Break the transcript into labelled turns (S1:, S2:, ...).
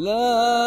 S1: لا